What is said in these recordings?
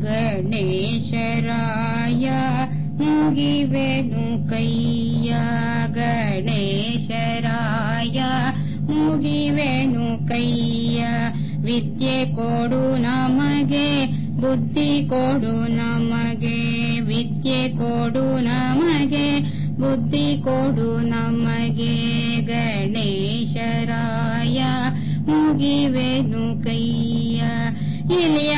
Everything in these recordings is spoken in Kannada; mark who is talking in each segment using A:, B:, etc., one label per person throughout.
A: ಗಣೇಶರಾಯ, ಮುಗಿವೆನು ಕೈಯ. ಗಣೇಶರಾಯ, ಮುಗಿವೆನು ಕೈಯ. ವಿದ್ಯೆ ಕೊಡು ನಮಗೆ, ಬುದ್ಧಿ ಕೊಡು ನಮಗೆ. ವಿದ್ಯೆ ಕೊಡು ನಮಗೆ, ಬುದ್ಧಿ ಕೊಡು ನಮಗೆ. ಗಣೇಶರಾಯ, ಮುಗಿವೆನು ಕೈಯ. ಕುಳಿತು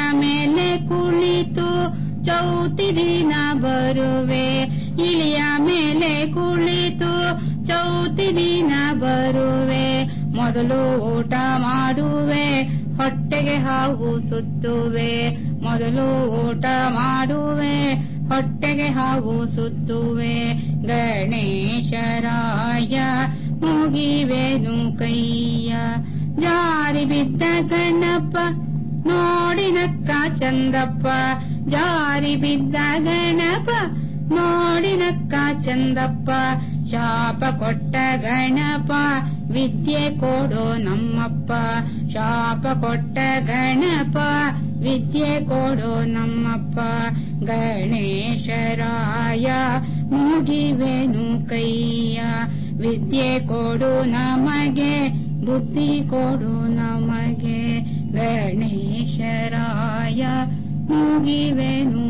A: ಚೌತಿ ದಿನ ಬರುವೆ ಇಳಿಯ ಮೇಲೆ ಕುಳಿತು ಚೌತಿ ದಿನ ಬರುವೆ. ಮೊದಲು ಊಟ ಮಾಡುವೆ, ಹೊಟ್ಟೆಗೆ ಹಾವು ಸುತ್ತುವೆ. ಮೊದಲು ಊಟ ಮಾಡುವೆ, ಹೊಟ್ಟೆಗೆ ಹಾವು ಸುತ್ತುವೆ. ಗಣೇಶರಾಯ, ಮುಗಿವೆನು ಕೈಯ. ಜಾರಿ ಬಿದ್ದ ಗಣಪ ನೋಡಿ ನಕ್ಕ ಚಂದಪ್ಪ ಜಾರಿ ಬಿದ್ದ ಗಣಪ ನೋಡಿನಕ್ಕ ಚಂದಪ್ಪ, ಶಾಪ ಕೊಟ್ಟ ಗಣಪ, ವಿದ್ಯೆ ಕೊಡೋ ನಮ್ಮಪ್ಪ, ಶಾಪ ಕೊಟ್ಟ ಗಣಪ, ವಿದ್ಯೆ ಕೊಡೋ ನಮ್ಮಪ್ಪ, ಗಣೇಶರಾಯ ಮುಗಿವೆನು ಕೈಯ, ವಿದ್ಯೆ ಕೊಡು ನಮಗೆ, ಬುದ್ಧಿ ಕೊಡು ನಮಗೆ ಗಣೇಶರಾಯ මුගිවෙනු